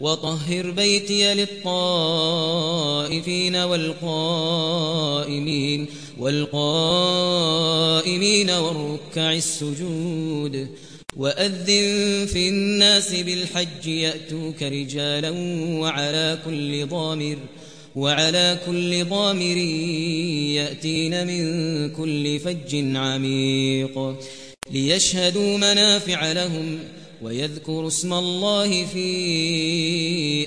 وطهر بيتي للطائفين والقائمين والقائمين والركع السجود وأذن في الناس بالحج يأتوك رجالا وعلى كل ضامر وعلى كل ضامر يأتين من كل فج عميق ليشهدوا منافع لهم ويذكروا اسم الله في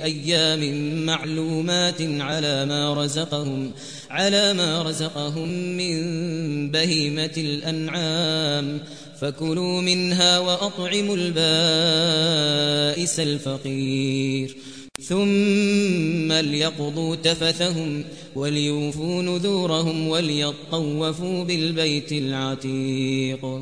أيام معلومات على ما رزقهم على ما رزقهم من بهيمة الأنعام. فكلوا منها وأطعموا البائس الفقير. ثم ليقضوا تفثهم وليوفوا نذورهم وليطوفوا بالبيت العتيق.